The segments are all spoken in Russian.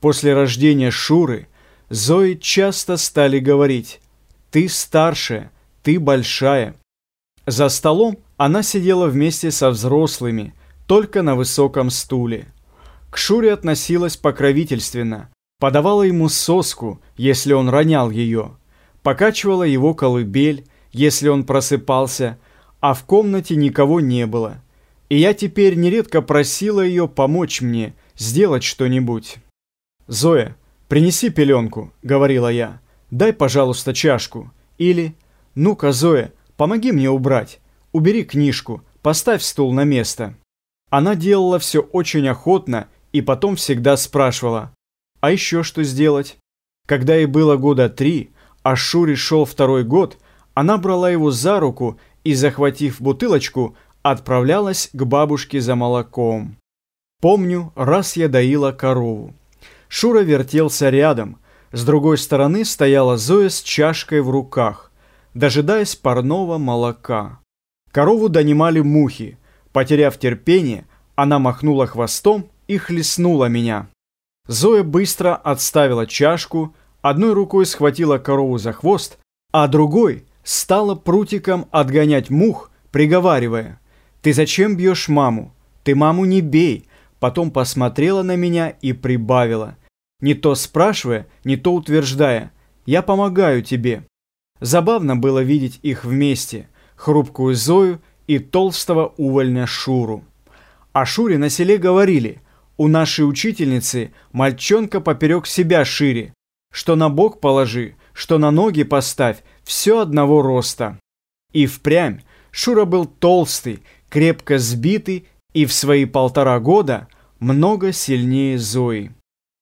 После рождения Шуры Зои часто стали говорить «ты старшая, ты большая». За столом она сидела вместе со взрослыми, только на высоком стуле. К Шуре относилась покровительственно, подавала ему соску, если он ронял ее, покачивала его колыбель, если он просыпался, а в комнате никого не было. И я теперь нередко просила ее помочь мне, сделать что-нибудь. «Зоя, принеси пеленку», — говорила я. «Дай, пожалуйста, чашку». Или «Ну-ка, Зоя, помоги мне убрать. Убери книжку, поставь стул на место». Она делала все очень охотно и потом всегда спрашивала, «А еще что сделать?» Когда ей было года три, а Шуре шел второй год, она брала его за руку и, захватив бутылочку, отправлялась к бабушке за молоком. Помню, раз я доила корову. Шура вертелся рядом. С другой стороны стояла Зоя с чашкой в руках, дожидаясь парного молока. Корову донимали мухи. Потеряв терпение, она махнула хвостом и хлестнула меня. Зоя быстро отставила чашку, одной рукой схватила корову за хвост, а другой стала прутиком отгонять мух, приговаривая, «Ты зачем бьешь маму? Ты маму не бей!» Потом посмотрела на меня и прибавила, не то спрашивая, не то утверждая, «Я помогаю тебе». Забавно было видеть их вместе, хрупкую Зою и толстого увольня Шуру. О Шуре на селе говорили – у нашей учительницы мальчонка поперек себя шире. Что на бок положи, что на ноги поставь, все одного роста. И впрямь Шура был толстый, крепко сбитый и в свои полтора года много сильнее Зои.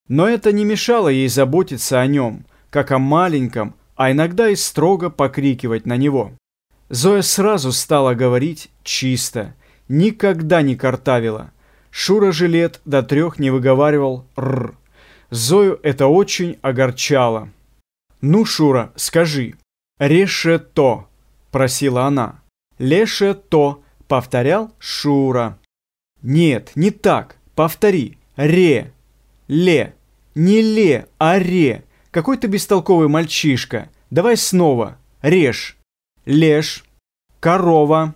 Но это не мешало ей заботиться о нем, как о маленьком, а иногда и строго покрикивать на него. Зоя сразу стала говорить чисто, никогда не картавила – Шура жилет до трех не выговаривал «р». Зою это очень огорчало. «Ну, Шура, скажи, реше то», – просила она. «Леше то», – повторял Шура. «Нет, не так, повтори, ре, ле, не ле, а ре. Какой ты бестолковый мальчишка. Давай снова, режь, леш, корова,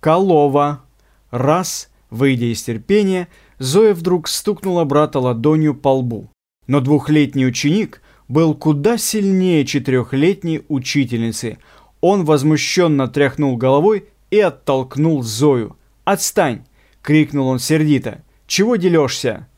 колова, раз – Выйдя из терпения, Зоя вдруг стукнула брата ладонью по лбу. Но двухлетний ученик был куда сильнее четырехлетней учительницы. Он возмущенно тряхнул головой и оттолкнул Зою. «Отстань!» — крикнул он сердито. «Чего делешься?»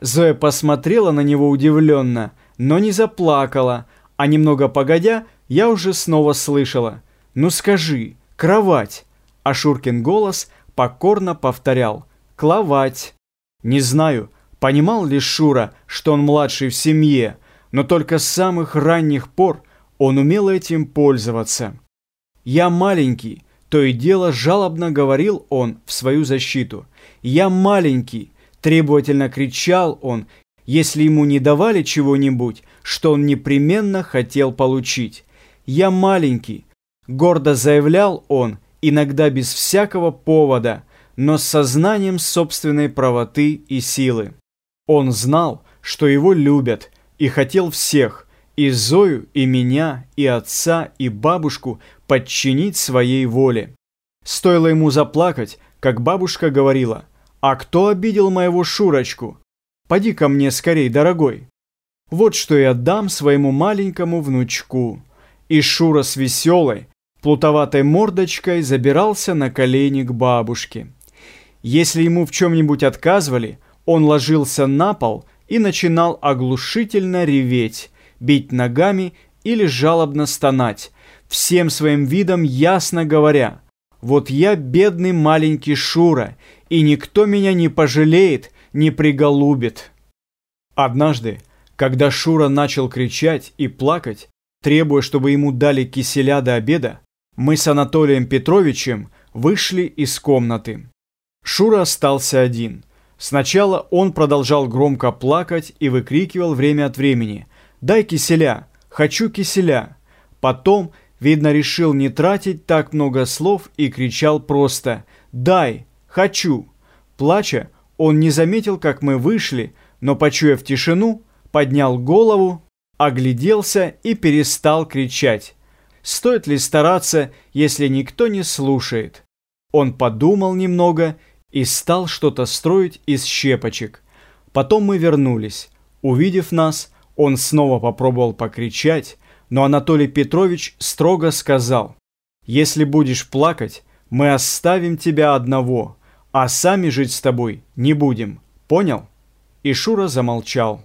Зоя посмотрела на него удивленно, но не заплакала, а немного погодя, я уже снова слышала. «Ну скажи, кровать!» А Шуркин голос покорно повторял «кловать». Не знаю, понимал ли Шура, что он младший в семье, но только с самых ранних пор он умел этим пользоваться. «Я маленький», то и дело жалобно говорил он в свою защиту. «Я маленький», требовательно кричал он, если ему не давали чего-нибудь, что он непременно хотел получить. «Я маленький», гордо заявлял он, иногда без всякого повода, но с сознанием собственной правоты и силы. Он знал, что его любят, и хотел всех, и Зою, и меня, и отца, и бабушку подчинить своей воле. Стоило ему заплакать, как бабушка говорила, «А кто обидел моего Шурочку? Поди ко мне скорей, дорогой». Вот что я дам своему маленькому внучку. И Шура с веселой, плутоватой мордочкой забирался на колени к бабушке. Если ему в чем-нибудь отказывали, он ложился на пол и начинал оглушительно реветь, бить ногами или жалобно стонать, всем своим видом ясно говоря, «Вот я бедный маленький Шура, и никто меня не пожалеет, не приголубит». Однажды, когда Шура начал кричать и плакать, требуя, чтобы ему дали киселя до обеда, мы с Анатолием Петровичем вышли из комнаты. Шура остался один. Сначала он продолжал громко плакать и выкрикивал время от времени «Дай киселя! Хочу киселя!» Потом, видно, решил не тратить так много слов и кричал просто «Дай! Хочу!» Плача, он не заметил, как мы вышли, но, почуяв тишину, поднял голову, огляделся и перестал кричать. Стоит ли стараться, если никто не слушает? Он подумал немного и стал что-то строить из щепочек. Потом мы вернулись. Увидев нас, он снова попробовал покричать, но Анатолий Петрович строго сказал, «Если будешь плакать, мы оставим тебя одного, а сами жить с тобой не будем. Понял?» И Шура замолчал.